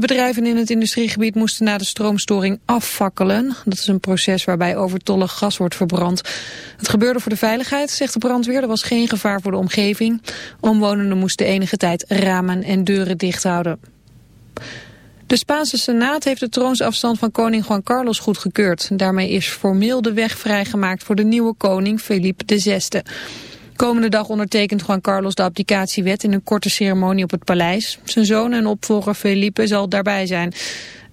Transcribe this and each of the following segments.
bedrijven in het industriegebied moesten na de stroomstoring afvakkelen. Dat is een proces waarbij overtollig gas wordt verbrand. Het gebeurde voor de veiligheid, zegt de brandweer. Er was geen gevaar voor de omgeving. Omwonenden moesten enige tijd ramen en deuren dicht houden. De Spaanse Senaat heeft de troonsafstand van koning Juan Carlos goedgekeurd. Daarmee is formeel de weg vrijgemaakt voor de nieuwe koning Felipe VI. Komende dag ondertekent Juan Carlos de abdicatiewet in een korte ceremonie op het paleis. Zijn zoon en opvolger Felipe zal daarbij zijn.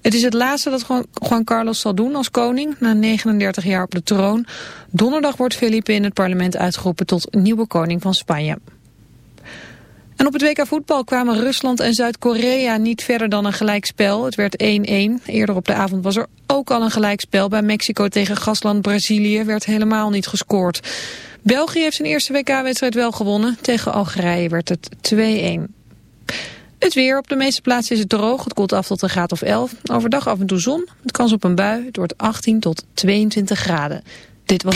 Het is het laatste dat Juan Carlos zal doen als koning, na 39 jaar op de troon. Donderdag wordt Felipe in het parlement uitgeroepen tot nieuwe koning van Spanje. En op het WK voetbal kwamen Rusland en Zuid-Korea niet verder dan een gelijkspel. Het werd 1-1. Eerder op de avond was er ook al een gelijkspel. Bij Mexico tegen gastland Brazilië werd helemaal niet gescoord. België heeft zijn eerste WK-wedstrijd wel gewonnen. Tegen Algerije werd het 2-1. Het weer. Op de meeste plaatsen is het droog. Het koelt af tot een graad of 11. Overdag af en toe zon. Het kans op een bui. Het wordt 18 tot 22 graden. Dit was...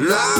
Love.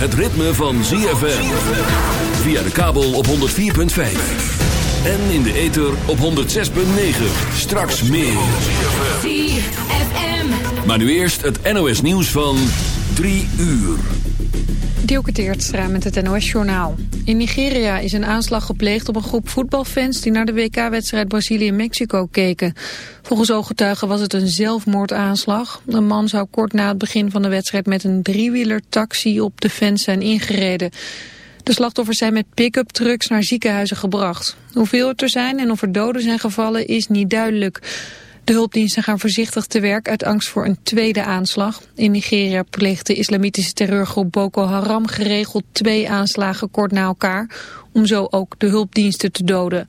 het ritme van ZFM. Via de kabel op 104.5. En in de ether op 106.9. Straks meer. ZFM. Maar nu eerst het NOS nieuws van 3 uur. Dielke Teertstra met het NOS-journaal. In Nigeria is een aanslag gepleegd op een groep voetbalfans... die naar de WK-wedstrijd Brazilië-Mexico keken. Volgens ooggetuigen was het een zelfmoordaanslag. Een man zou kort na het begin van de wedstrijd... met een driewieler taxi op de fans zijn ingereden. De slachtoffers zijn met pick-up trucks naar ziekenhuizen gebracht. Hoeveel het er zijn en of er doden zijn gevallen is niet duidelijk... De hulpdiensten gaan voorzichtig te werk uit angst voor een tweede aanslag. In Nigeria pleegt de islamitische terreurgroep Boko Haram geregeld twee aanslagen kort na elkaar, om zo ook de hulpdiensten te doden.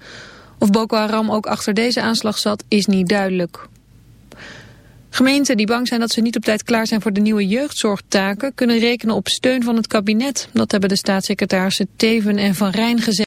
Of Boko Haram ook achter deze aanslag zat, is niet duidelijk. Gemeenten die bang zijn dat ze niet op tijd klaar zijn voor de nieuwe jeugdzorgtaken... kunnen rekenen op steun van het kabinet. Dat hebben de staatssecretarissen Teven en Van Rijn gezegd.